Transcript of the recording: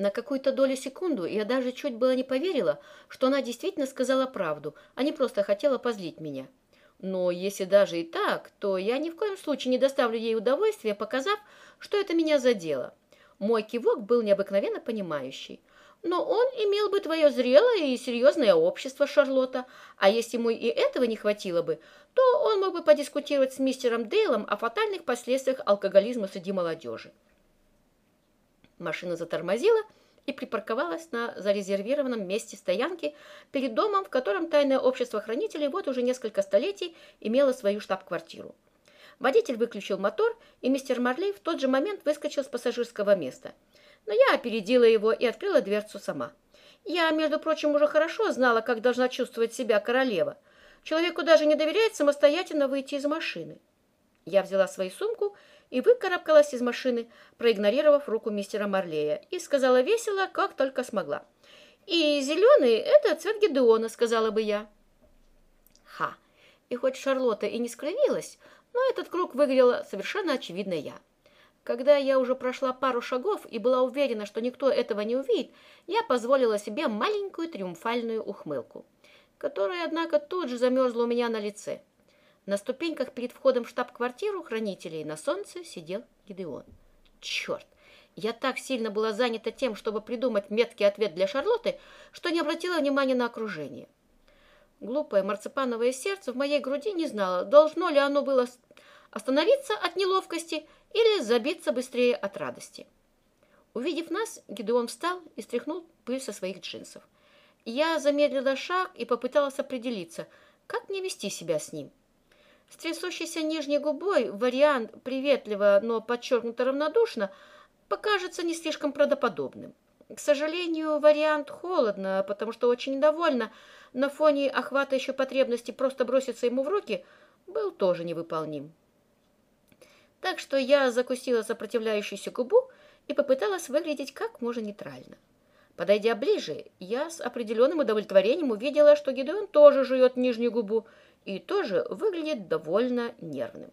На какую-то долю секунду я даже чуть было не поверила, что она действительно сказала правду, а не просто хотела позлить меня. Но если даже и так, то я ни в коем случае не доставлю ей удовольствия, показав, что это меня задело. Мой кивок был необыкновенно понимающий. Но он имел бы твое зрелое и серьезное общество, Шарлотта, а если ему и этого не хватило бы, то он мог бы подискутировать с мистером Дейлом о фатальных последствиях алкоголизма среди молодежи. Машина затормозила и припарковалась на зарезервированном месте стоянки перед домом, в котором тайное общество хранителей вот уже несколько столетий имело свою штаб-квартиру. Водитель выключил мотор, и мистер Марлей в тот же момент выскочил с пассажирского места. Но я опередила его и открыла дверцу сама. Я, между прочим, уже хорошо знала, как должна чувствовать себя королева. Человеку даже не доверяет самостоятельно выйти из машины. Я взяла свою сумку и выкарабкалась из машины, проигнорировав руку мистера Марлея, и сказала весело, как только смогла. «И зеленый — это цвет Гедеона», — сказала бы я. Ха! И хоть Шарлотта и не скривилась, но этот круг выглядел совершенно очевидно я. Когда я уже прошла пару шагов и была уверена, что никто этого не увидит, я позволила себе маленькую триумфальную ухмылку, которая, однако, тут же замерзла у меня на лице. На ступеньках перед входом в штаб-квартиру хранителей на солнце сидел Гидеон. Черт! Я так сильно была занята тем, чтобы придумать меткий ответ для Шарлотты, что не обратила внимания на окружение. Глупое марципановое сердце в моей груди не знало, должно ли оно было остановиться от неловкости или забиться быстрее от радости. Увидев нас, Гидеон встал и стряхнул пыль со своих джинсов. Я замедлила шаг и попыталась определиться, как мне вести себя с ним. С трясущейся нижней губой вариант приветливо, но подчеркнуто равнодушно покажется не слишком правдоподобным. К сожалению, вариант холодно, потому что очень довольна, на фоне охвата еще потребности просто броситься ему в руки, был тоже невыполним. Так что я закусила сопротивляющуюся губу и попыталась выглядеть как можно нейтрально. Подойдя ближе, я с определенным удовлетворением увидела, что Гидеон тоже жует нижнюю губу, и тоже выглядит довольно нервным.